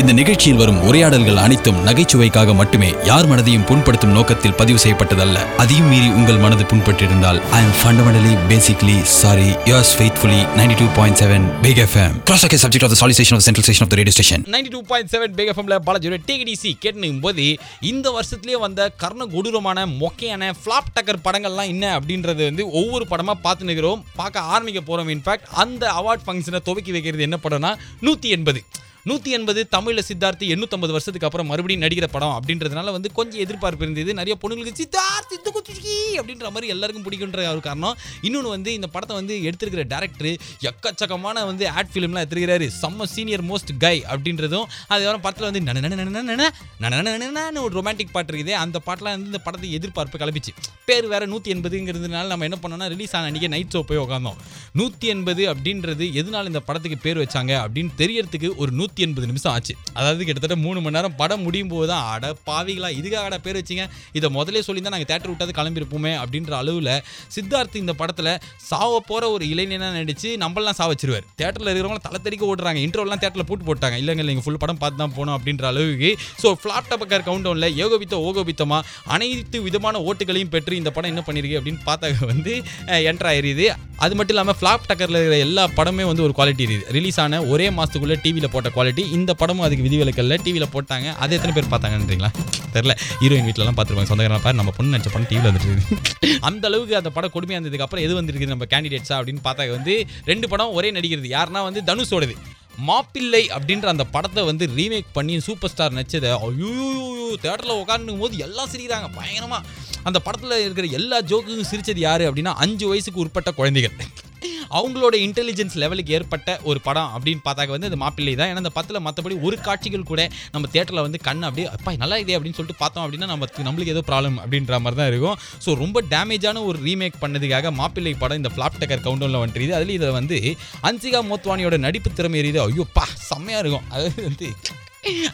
இந்த நிகழ்ச்சியில் வரும் உரையாடல்கள் அனைத்தும் நகைச்சுவைக்காக மட்டுமே யார் மனதையும் புண்படுத்தும் நோக்கத்தில் பதிவு செய்யப்பட்டதல்ல. அதையும் மீறி உங்கள் மனது புண்பட்டிருந்தால் I am fundamentally basically sorry yours faithfully ninety two point seven big FM cross okay subject of the solicitation of central station of the radio station ninety two point seven big எஃப்எம்ல பாலாஜியோட டிகிடிசி கேட்டுனும் போது இந்த வருஷத்துலேயே வந்த கர்ண கொடூரமான மொக்கையான flop டக்கர் படங்கள்லாம் என்ன அப்படின்றது வந்து ஒவ்வொரு படமாக பார்த்து நிற்கிறோம். பார்க்க ஆரம்பிக்க போகிறோம் இன்ஃபேக்ட் அந்த அவார்ட் ஃபங்க்ஷனை துவக்கி வைக்கிறது என்ன படம்னா நூற்றி எண்பது. நூற்றி எண்பது தமிழில் சித்தார்த்து எண்ணூற்றம்பது வருஷத்துக்கு அப்புறம் மறுபடியும் நடிக்கிற படம் அப்படின்றதுனால வந்து கொஞ்சம் எதிர்பார்ப்பு இருந்தது. நிறைய பொண்ணுங்களுக்கு சித்தார்த் சித்து அப்படின்ற மாதிரி எல்லாருக்கும் பிடிக்குன்ற ஒரு காரணம். இன்னொன்று வந்து இந்த படத்தை வந்து எடுத்திருக்கிற டேரக்டர் எக்கச்சக்கமான வந்து ஆட் ஃபிலிம்லாம் எடுத்துருக்கிறாரு. செம்ம சீனியர் மோஸ்ட் கை அப்படின்றதும் அதுக்கப்புறம் படத்தில் வந்து நன நன நன நன நனன்னு ஒரு ரொமான்டிக் பாட்டு இருக்குது. அந்த பாட்டெலாம் வந்து இந்த படத்தை எதிர்பார்ப்பு கிளப்பிச்சு பேர் வேறு நூற்றி எண்பதுங்கிறதுனால நம்ம என்ன பண்ணோம்னா ரிலீஸ் ஆன அன்றைக்கி நைட் ஷோ போய் உட்காந்தோம் நூற்றி எண்பது அப்படின்றது எதனால இந்த படத்துக்கு பேர் வச்சாங்க அப்படின்னு தெரியறதுக்கு ஒரு நூற்றி எண்பது நிமிஷம் ஆச்சு. அதாவது கிட்டத்தட்ட மூணு மணி நேரம் படம் முடியும் போது தான் அட பாவிகளா இதுக்காக பேர் வச்சிங்க? இதை முதலே சொல்லி தான் நாங்கள் தேட்டர் விட்டாது கிளம்பியிருப்போமே அப்படின்ற அளவில் சித்தார்த் இந்த படத்தில் சாவ போகிற ஒரு இளைஞனாக நடித்து நம்மளாம் சாவச்சிருவார் தேட்டரில் இருக்கிறவங்க தலை தெறிக்க ஓடுறாங்க. இன்ட்ரோலாம் தேட்டரில் போட்டு போட்டாங்க. இல்லைங்க நீங்கள் ஃபுல் படம் பார்த்து தான் போகணும் அப்படின்ற அளவுக்கு. ஸோ ஃப்ளாப் டபக்கர் கவுண்டவுனில் ஏகோபித்த ஓகோபித்தமாக அனைத்து விதமான ஓட்டுகளையும் பெற்று இந்த படம் என்ன பண்ணியிருக்கு அப்படின்னு பார்த்தா வந்து என்ட்ரு ஆயிருது. அது மட்டும் இல்லாமல் ஃப்ளாப் டக்கரில் இருக்கிற எல்லா படமே வந்து ஒரு குவாலிட்டி இருக்குது. ரிலீஸ் ஆன ஒரே மாதத்துக்குள்ளே டிவியில் போட்ட குவாலிட்டி இந்த படமும் அதுக்கு விதிவிலக்கல்ல. டிவியில் போட்டாங்க. அது எத்தனை பேர் பார்த்தாங்கன்றீங்களா? தெரில ஹீரோயின் வீட்டிலலாம் பார்த்துருப்பாங்க. சொந்தக்காரன் பாரு நம்ம பொண்ணு நினச்ச படம் டிவியில் வந்துட்டு அந்த அளவுக்கு அந்த படம் கொடுமையாக இருந்ததுக்கு அப்புறம் எது வந்திருக்கு நம்ம கேண்டிடேட்ஸா அப்படின்னு பார்த்தா வந்து ரெண்டு படம் ஒரே நடிக்கிறது யாருன்னா வந்து தனுஷோடது. மாப்பிள்ளை அப்படின்ற அந்த படத்தை வந்து ரீமேக் பண்ணி சூப்பர் ஸ்டார் நடிச்சதை ஐயோ தேட்டரில் உட்காந்துக்கும் போது எல்லாம் சிரிக்கிறாங்க. பயங்கரமாக அந்த படத்தில் இருக்கிற எல்லா ஜோக்குக்கும் சிரிச்சது யார் அப்படின்னா அஞ்சு வயசுக்கு உட்பட்ட குழந்தைகள். அவங்களோட இன்டெலிஜென்ஸ் லெவலுக்கு ஏற்பட்ட ஒரு படம் அப்படின்னு பார்த்தாக்க வந்து இந்த மாப்பிள்ளை தான். ஏன்னா அந்த படத்தில் மற்றபடி ஒரு காட்சிகள் கூட நம்ம தேட்டரில் வந்து கண் அப்படியே அப்பா நல்லா இதே அப்படின்னு சொல்லிட்டு பார்த்தோம் அப்படின்னா நம்ம நம்மளுக்கு ஏதோ ப்ராப்ளம் அப்படின்ற மாதிரி தான் இருக்கும். ஸோ ரொம்ப டேமேஜான ஒரு ரீமேக் பண்ணதுக்காக மாப்பிள்ளை படம் இந்த ஃப்ளாப் டக்கர் கவுண்டனில் வந்துருது. அதில் இதில் வந்து அன்சிகா மோத்வானியோட நடிப்பு திறமை எரியுது ஐயோ பா செம்மையாக இருக்கும். அது வந்து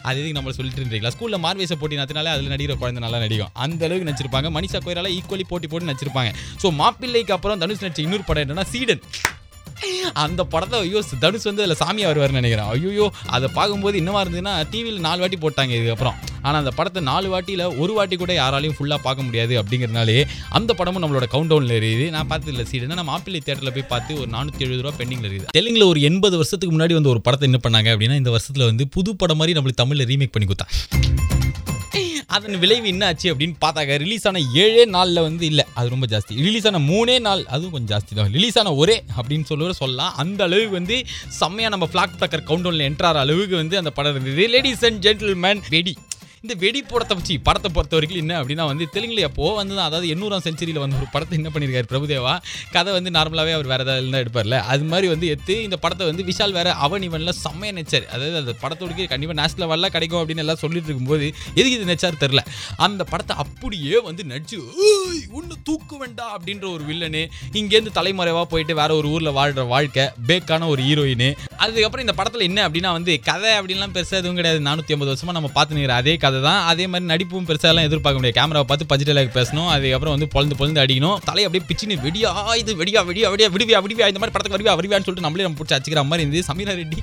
அது எதுக்கு நம்ம சொல்லிட்டு இருந்தீங்களா ஸ்கூலில் மார்வேச போட்டி நடத்தினாலே அதில் நடிக்கிற குழந்தை நல்லா நடிக்கும். அந்த அளவுக்கு நடிச்சிருப்பாங்க. மனிஷா கோயிலால ஈக்குவலி போட்டி போட்டு நடிச்சிருப்பாங்க. ஸோ மாப்பிள்ளைக்கு அப்புறம் தனுஷ் நடிச்ச இன்னொரு படம் என்னன்னா சீடன். அந்த படத்தை ஐயோ தனுஷ் வந்து அதில் சாமியாக வருவார்னு நினைக்கிறேன். ஐயோ அதை பார்க்கும்போது என்னவா இருந்ததுன்னா டிவியில் நாலு வாட்டி போட்டாங்க இதுக்கப்புறம். ஆனால் அந்த படத்தை நாலு வாட்டியில் ஒரு வாட்டி கூட யாராலையும் ஃபுல்லாக பார்க்க முடியாது அப்படிங்கிறனாலே அந்த படமும் நம்மளோட கவுண்டவுனில் இருக்குது. நான் பார்த்ததில்ல இல்லை சீடு நான் மாப்பிள்ளை தேட்டரில் போய் பார்த்து ஒரு நானூற்றி எழுபது ரூபா பெண்டிங்கில் இருக்குது. தெலுங்கில் ஒரு எண்பது வருஷத்துக்கு முன்னாடி வந்து ஒரு படத்தை என்ன பண்ணாங்க அப்படின்னா இந்த வருஷத்தில் வந்து புது படம் மாதிரி நம்மளுக்கு தமிழில் ரீமேக் பண்ணி கொடுத்தாங்க அதன் விளைவு என்ன ஆச்சு அப்படின்னு பார்த்தாக்க ரிலீஸ் ஆன ஏழே நாளில் வந்து இல்லை அது ரொம்ப ஜாஸ்தி. ரிலீஸ் ஆன மூணே நாள் அதுவும் கொஞ்சம் ஜாஸ்தி தான். ரிலீஸ் ஆன ஒரே அப்படின்னு சொல்லுவர சொல்லலாம். அந்த அளவுக்கு வந்து செம்மையாக நம்ம ஃப்ளாக் டக்கர் கவுண்டவுனில் என்ட்ரார் அளவுக்கு வந்து அந்த படம் இருந்தது. லேடிஸ் அண்ட் ஜென்டில்மேன் வெடி. இந்த வெடி படத்தை வச்சு படத்தை பொறுத்த வரைக்கும் என்ன அப்படின்னா வந்து தெலுங்குல எப்போ வந்து தான் அதாவது எண்ணூறாம் செஞ்சுரியில் வந்து ஒரு படத்தை என்ன பண்ணியிருக்காரு பிரபுதேவா? கதை வந்து நார்மலாகவே அவர் வேறு ஏதாவது தான் எடுப்பார்ல. அது மாதிரி வந்து எடுத்து இந்த படத்தை வந்து விஷால் வேற அவன் இவனில் செம்மையாக நெச்சார் அதாவது அந்த படத்தோடுக்கு கண்டிப்பாக நேஷனல் லெவலில் கிடைக்கும் அப்படின்னு எல்லாம் சொல்லிட்டு இருக்கும்போது எதுக்கு இது நெச்சார் தெரில அந்த படத்தை அப்படியே வந்து நடிச்சு ஒன்று தூக்கு வேண்டாம் அப்படின்ற ஒரு வில்லனு இங்கேருந்து தலைமறைவாக போயிட்டு வேற ஒரு ஊரில் வாழ்கிற வாழ்க்கை பேக்கான ஒரு ஹீரோயின் அதுக்கப்புறம் இந்த படத்தில் என்ன அப்படின்னா வந்து கதை அப்படின்லாம் பெருசாக எதுவும் கிடையாது. நானூற்றி ஐம்பது வருஷமாக நம்ம பார்த்துனுங்கிற அதே கதை தான் அதே மாதிரி நடிப்பும் பெருசாலாம் எதிர்பார்க்க முடியாது. கேமராவை பார்த்து பட்ஜெட்டில் பேசணும். அதுக்கப்புறம் வந்து பொழுது பொழுது அடிக்கணும். தலை அப்படியே பிச்சின்னு வெடியா இது வெடியா வெடியா வெடியா விடுவியா விடுவியா இந்த மாதிரி படத்துக்கு வருவியா வருவியான்னு சொல்லிட்டு நம்மளே நம்ம பிடிச்சி அச்சுக்கிற மாதிரி இருந்து சமீரா ரெட்டி.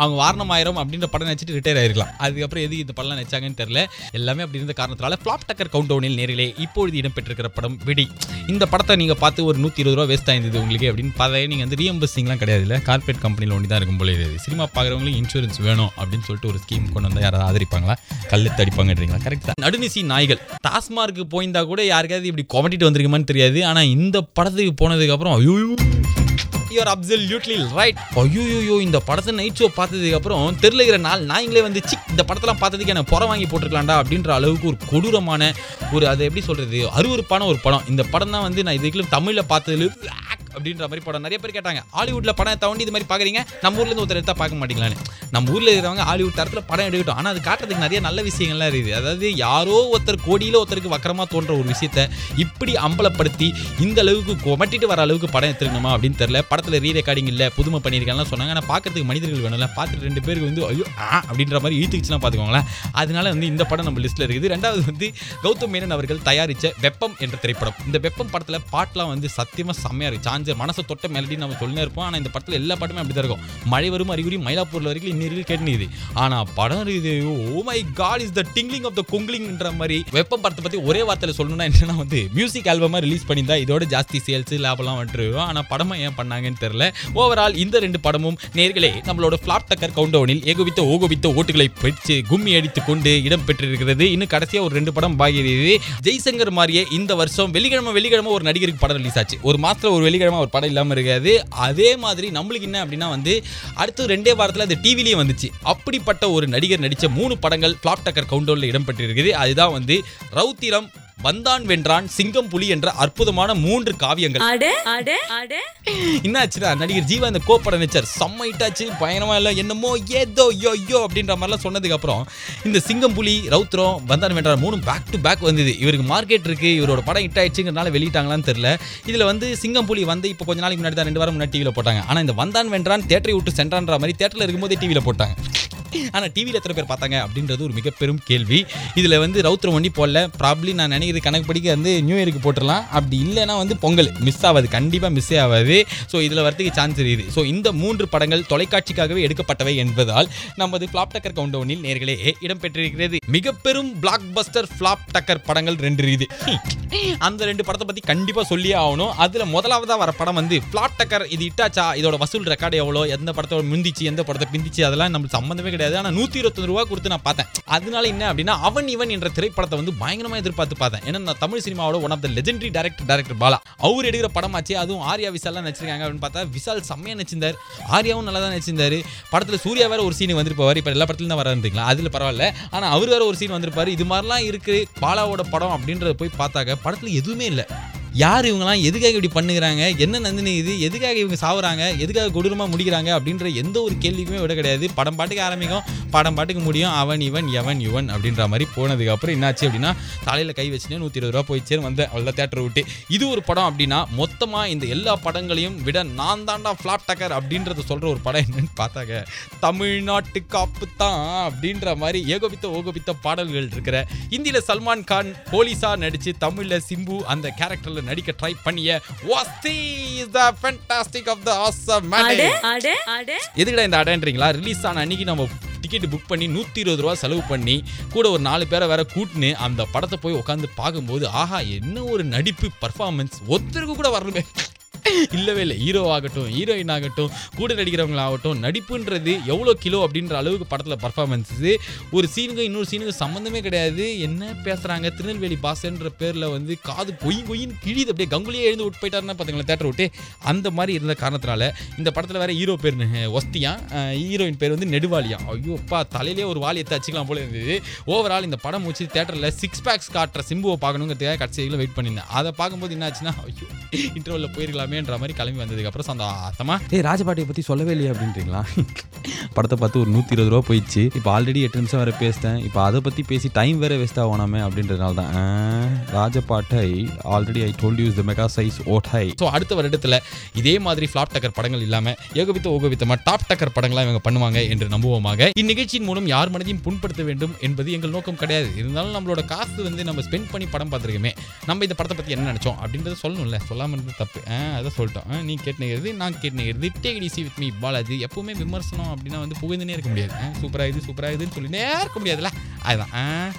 அவங்க வாரணம் ஆயிரம் அப்படின்ற படம் நினச்சிட்டு ரிட்டையர் ஆயிருக்கலாம். அதுக்கப்புறம் எது இந்த படம் நினைச்சாங்கன்னு தெரியல. எல்லாமே அப்படி இருந்த காரணத்தால ஃப்ளாப் டக்கர் கவுண்ட் டவுனில் நேரிலே இப்பொழுது இடம்பெற்றிருக்கிற படம் விடி. இந்த படத்தை நீங்கள் பார்த்து ஒரு நூற்றி இருபது ரூபா வேஸ்ட் ஆயிருந்தது உங்களுக்கு அப்படின்னு பார்த்தா நீங்கள் வந்து ரீஎம்பர்சிங்லாம் கிடையாது இல்லை. கார்பரேட் கம்பெனியில் ஒன்றி தான் இருக்கும் போல இது சினிமா பார்க்குறவங்களுக்கு இன்சூரன்ஸ் வேணும் அப்படின்னு சொல்லிட்டு ஒரு ஸ்கீம் கொண்டு வந்தால் யாராவது ஆதரிப்பாங்களா? கல்லு தடிப்பாங்கன்றீங்களா? கரெக்டாக நடுநிசி நாய்கள். டாஸ்மார்க்கு போயிருந்தா கூட யாருக்காவது இப்படி கொமட்டிட்டு வந்திருக்குமான்னு தெரியாது. ஆனால் இந்த படத்துக்கு போனதுக்கப்புறம் ஐயோ. யூஆர் அப்சல்யூட்லி ரைட் ஐயோ இந்த படத்தை நைட் ஷோ பார்த்ததுக்கு அப்புறம் தெரியல நாள் நாய்ங்களே வந்து சிக் இந்த படத்தெல்லாம் பார்த்ததுக்கு எனக்கு புற வாங்கி போட்டிருக்கலாம்டா அப்படின்ற அளவுக்கு ஒரு கொடூரமான ஒரு அதை எப்படி சொல்கிறது அருவருப்பான ஒரு படம். இந்த படம் தான் வந்து நான் இதுக்குள்ள தமிழில் பார்த்ததுல அப்படின்ற மாதிரி படம் நிறைய பேர் கேட்டாங்க. ஹாலிவுட்ல படம் தவண்டி இது மாதிரி பார்க்குறீங்க நம்ம ஊர்ல இருந்து ஒருத்தர் எடுத்தா பார்க்க மாட்டீங்களான்னு. நம்ம ஊர்ல இருக்கிறவங்க ஹாலிவுட் தரத்தில் படம் எடுக்கட்டும். ஆனால் அது காட்டுறதுக்கு நிறைய நல்ல விஷயங்கள்லாம் இருக்குது. அதாவது யாரோ ஒருத்தர் கோடியில் ஒருத்தருக்கு வக்கரமாக தோன்ற ஒரு விஷயத்த இப்படி அம்பலப்படுத்தி இந்த அளவுக்கு கொமட்டிட்டு வர அளவுக்கு படம் எடுத்துருக்கணுமா அப்படின்னு தெரியல. படத்தில் ரீ ரெக்கார்டிங் இல்லை புதுமை பண்ணியிருக்காங்கலாம் சொன்னாங்க. ஆனால் பார்க்கறதுக்கு மனிதர்கள் வேணும்ல. பார்த்துட்டு ரெண்டு பேருக்கு வந்து ஐயோ ஆ அப்படின்ற மாதிரி இழுத்துக்குச்சுலாம் பார்த்துக்கோங்களேன். அதனால வந்து இந்த படம் நம்ம லிஸ்ட்டில் இருக்குது. ரெண்டாவது வந்து கௌதம் மேனன் அவர்கள் தயாரித்த வெப்பம் என்ற திரைப்படம். இந்த வெப்பம் படத்தில் பாட்டெலாம் வந்து சத்தியமாக செம்மையாக இருக்கு. சாஞ்சி மனசை தொட்ட மெலடி நம்ம சொல்லினே இருப்போம். ஆனால் இந்த படத்தில் எல்லா பாட்டுமே அப்படி தான் இருக்கும். மழை வரும் அறிகுறி மயிலாப்பூரில் வரைக்கும் இன்னும் கேட்டுனுது. ஆனால் படம் இது ஓ my God is the tingling of the குங்லிங்ன்ற மாதிரி வெப்பம் படத்தை பற்றி ஒரே வார்த்தையில் சொல்லணும்னா என்னன்னா வந்து மியூசிக் ஆல்பமாக ரிலீஸ் பண்ணியிருந்தா இதோட ஜாஸ்தி சேல்ஸ் லாபம்லாம் வந்துருவோம் ஆனால் படமாக ஏன் பண்ணாங்கன்னு தெரியல. ஓவரால் இந்த ரெண்டு படமும் நேர்களே நம்மளோட ஃபிளாப் டக்கர் கவுண்டவுனில் ஏகோபித்த ஓகோபித்த ஓட்டுகளை பெற்று கும்மி அடித்து கொண்டு இடம் பெற்றிருக்கிறது. இன்னும் கடைசியாக ஒரு ரெண்டு படம் பாகிறது ஜெய்சங்கர் மாதிரியே இந்த வருஷம் வெள்ளிக்கிழமை வெள்ளிக்கிழமை ஒரு நடிகருக்கு படம் ரிலீஸ் ஆச்சு. ஒரு மாதத்தில் ஒரு வெள்ளிக்கிழமை ஒரு படம் இல்லாமல் இருக்காது. அதே மாதிரி நம்மளுக்கு என்ன அப்படின்னா வந்து அடுத்து ரெண்டே வாரத்தில் அது டிவிலேயே வந்துச்சு. அப்படிப்பட்ட ஒரு நடிகர் நடித்த மூணு படங்கள் ஃப்ளாப் டக்கர் கவுண்டவுனில் இடம்பெற்றிருக்குது அதுதான் வந்து ரவுத்திரம் வந்தான் வென்றான் சிங்கம் புலி என்ற அற்புதமான மூன்று காவியங்கள். என்னாச்சுடா நடிகர் ஜீவா இந்த கோப்படம் நடிச்சார் செம்ம இட்டாச்சு பயங்கரமா இல்லை என்னமோ ஏதோ யோ யோ அப்படின்ற மாதிரிலாம் சொன்னதுக்கு அப்புறம் இந்த சிங்கம் புலி ரவுத்ரம் வந்தான் வென்றார் மூணும் பேக் டு பேக் வந்தது. இவருக்கு மார்க்கெட் இருக்கு இவரோட படம் ஹிட் ஆயிடுச்சுங்கிறனால வெளியிட்டாங்களான்னு தெரியல. இதுல வந்து சிங்கம் புலி வந்து இப்போ கொஞ்ச நாளைக்கு முன்னாடி தான் ரெண்டு வாரம் முன்னாடி டிவியில் போட்டாங்க. ஆனா இந்த வந்தான் வென்றான் தேட்டரை விட்டு சென்றான்ற மாதிரி தேட்டரில் இருக்கும்போதே டிவியில் போட்டாங்க. ஆனால் டிவியில் எத்தனை பேர் பார்த்தாங்க அப்படின்றது ஒரு மிக பெரும் கேள்வி. இதில் வந்து ரவுத்திரம் ஒண்டி போடல. ப்ராப்ளி நான் நினைக்கிறது கணக்கு படிக்க வந்து நியூ இயருக்கு போட்டுடலாம். அப்படி இல்லைன்னா வந்து பொங்கல். மிஸ் ஆகாது. கண்டிப்பாக மிஸ்ஸே ஆகாது. ஸோ இதில் வரதுக்கு சான்ஸ் இருக்குது. ஸோ இந்த மூன்று படங்கள் தொலைக்காட்சிக்காகவே எடுக்கப்பட்டவை என்பதால் நமது ஃப்ளாப் டக்கர் கவுண்டவுனில் நேர்களே இடம்பெற்றிருக்கிறது மிக பெரும் பிளாக் பஸ்டர் ஃப்ளாப் டக்கர் படங்கள் ரெண்டு இது அந்த ரெண்டு படத்தை பற்றி கண்டிப்பாக சொல்லியே ஆகணும். அதில் முதலாவதாக வர படம் வந்து ஃப்ளாப் டக்கர் இது இட்டாச்சா? இதோட வசூல் ரெக்கார்டு எவ்வளோ? எந்த படத்தோட முந்திச்சு எந்த படத்தை பிந்திச்சு? அதெல்லாம் நம்மளுக்கு சம்மந்தமே கிடையாது. ஆனால் நூற்றி இருபத்தொன்று ரூபா கொடுத்து நான் பார்த்தேன். அதனால என்ன அப்படின்னா அவன் இவன் என்ற திரைப்படத்தை வந்து பயங்கரமாக எதிர்பார்த்து பார்த்தேன். ஏன்னா நான் தமிழ் சினிமாவோட one of the legendary director director Bala. அவர் எடுக்கிற படமாச்சு அதுவும் ஆர்யா விசால்லாம் நடிச்சிருக்காங்க அப்படின்னு பார்த்தா விசால் செம்மையாக நடிச்சிருந்தார். ஆர்யாவும் நல்லா தான் நடிச்சிருந்தாரு. படத்தில் சூர்யா வேற ஒரு சீன் வந்திருப்பார். இப்போ எல்லா படத்துலையும் தான் வரன்றீங்களா அதில் பரவாயில்ல. ஆனால் அவர் வேற ஒரு சீன் வந்திருப்பார். இது மாதிரிலாம் இருக்குது பாலாவோட படம் அப்படின்றத போய் பார்த்தாக்க படத்தில் எதுவுமே இல்லை. யார் இவங்கலாம் எதுக்காக இப்படி பண்ணுகிறாங்க? என்ன நந்தினி இது? எதுக்காக இவங்க சாவுறாங்க? எதுக்காக கொடூரமாக முடிக்கிறாங்க? அப்படின்ற எந்த ஒரு கேள்விக்குமே விட கிடையாது. படம் பாட்டுக்கு ஆரம்பிக்கும் படம் பாட்டுக்கு முடியும். அவன் இவன் எவன் இவன் அப்படின்ற மாதிரி போனதுக்கப்புறம் என்னாச்சு அப்படின்னா தலையில் கை வச்சுட்டு நூற்றி இருபது ரூபா போயிடுச்சேன்னு வந்தேன் அவ்வளோ தேட்டர் விட்டு. இது ஒரு படம் அப்படின்னா மொத்தமாக இந்த எல்லா படங்களையும் விட நான் தாண்டா ஃப்ளாட் டக்கர் அப்படின்றத சொல்கிற ஒரு படம் என்னன்னு பார்த்தாங்க தமிழ்நாட்டு காப்பு தான் அப்படின்ற மாதிரி ஏகோபித்த ஓகோபித்த பாடல்கள் இருக்கிற இந்தியில் சல்மான் கான் போலீஸாக நடித்து தமிழில் சிம்பு அந்த கேரக்டரில் நடிக்க ட்ரை பண்ணிய வாஸ்தி is the fantastic of the awesome அட எதுக்குடா இந்த அடன்றீங்களா? ரிலீஸ் ஆன அன்னைக்கு நம்ம டிக்கெட் புக் பண்ணி நூற்றி இருபது ரூபா செலவு பண்ணி கூட ஒரு நாலு பேரை வேற கூட்டின்னு அந்த படத்தை போய் உட்காந்து பார்க்கும்போது ஆஹா என்ன ஒரு நடிப்பு பர்ஃபார்மன்ஸ் ஒருத்தருக்கு கூட வரணுமே. இல்லவே இல்லை. ஹீரோ ஆகட்டும் ஹீரோயின் ஆகட்டும் கூட நடிக்கிறவங்களாகட்டும் நடிப்புன்றது எவ்வளோ கிலோ அப்படின்ற அளவுக்கு படத்தில் பர்ஃபார்மன்ஸு ஒரு சீனுக்கு இன்னொரு சீனுக்கு சம்மந்தமே கிடையாது. என்ன பேசுகிறாங்க திருநெல்வேலி பாசன்ற பேரில் வந்து காது கொய் கொயின்னு கிழிது அப்படியே கங்குலியே எழுந்து விட்டு போயிட்டாருன்னா பார்த்தீங்களா தேட்டர் விட்டு? அந்த மாதிரி இருந்த காரணத்தினால இந்த படத்தில் வேறு ஹீரோ பேர் ஒஸ்தியா ஹீரோயின் பேர் வந்து நெடுவாலியா. ஐயோ அப்பா தலையிலே ஒரு வாலி எடுத்து வச்சுக்கலாம் போல இருந்தது. ஓவரால் இந்த படம் முடிச்சு தேட்டரில் சிக்ஸ் பேக்ஸ் காட்டுற சிம்புவை பார்க்கணுங்கிறதுக்காக கடைசியில் வெயிட் பண்ணியிருந்தேன். அதை பார்க்கும்போது என்னாச்சுன்னா ஐயோ இன்டர்வலில் போயிருக்கலாமேன்ற மாதிரி கிளம்பி வந்ததுக்கப்புறம் சந்தோஷமா ஏய் ராஜபாட்டியை பற்றி சொல்லவே இல்லையா அப்படின்றீங்களா? படத்தை பார்த்து ஒரு நூற்றி இருபது ரூபா போயிடுச்சு. இப்போ ஆல்ரெடி எட்டு நிமிஷம் வேறு பேசிட்டேன். இப்போ அதை பற்றி பேசி டைம் வேறு வேஸ்ட் ஆகணாமே அப்படின்றதுனால தான். Rajapattai already I told you the mega size ஓட்டை. ஸோ அடுத்த வருடத்தில் இதே மாதிரி ஃப்ளாப் டக்கர் படங்கள் இல்லாமல் ஏகபித்த ஓகபித்தமாக டாப் டக்கர் படங்களாக இவங்க பண்ணுவாங்க என்று நம்புவோமாக. இந்நிகழ்ச்சியின் மூலம் யார் மனதையும் புண்படுத்த வேண்டும் என்பது எங்கள் நோக்கம் கிடையாது. இருந்தாலும் நம்மளோட காசு வந்து நம்ம ஸ்பெண்ட் பண்ணி படம் பார்த்துருக்கோமே நம்ம இந்த படத்தை பற்றி என்ன நினச்சோம் அப்படின்றத சொல்லணும்ல. சொல்லாமல் இருந்தது தப்பு. அதை சொல்லிட்டோம். நீ கேட்டுங்கிறது நான் கேட்டுங்கிறது டேக் வித் மீ பாலாஜி. எப்பவுமே விமர்சனம் அப்படின்னா வந்து புகழ்ந்துனே இருக்க முடியாது. சூப்பராக இது சூப்பராக இதுன்னு சொல்லினே இருக்க முடியாதுல்ல? அதுதான்.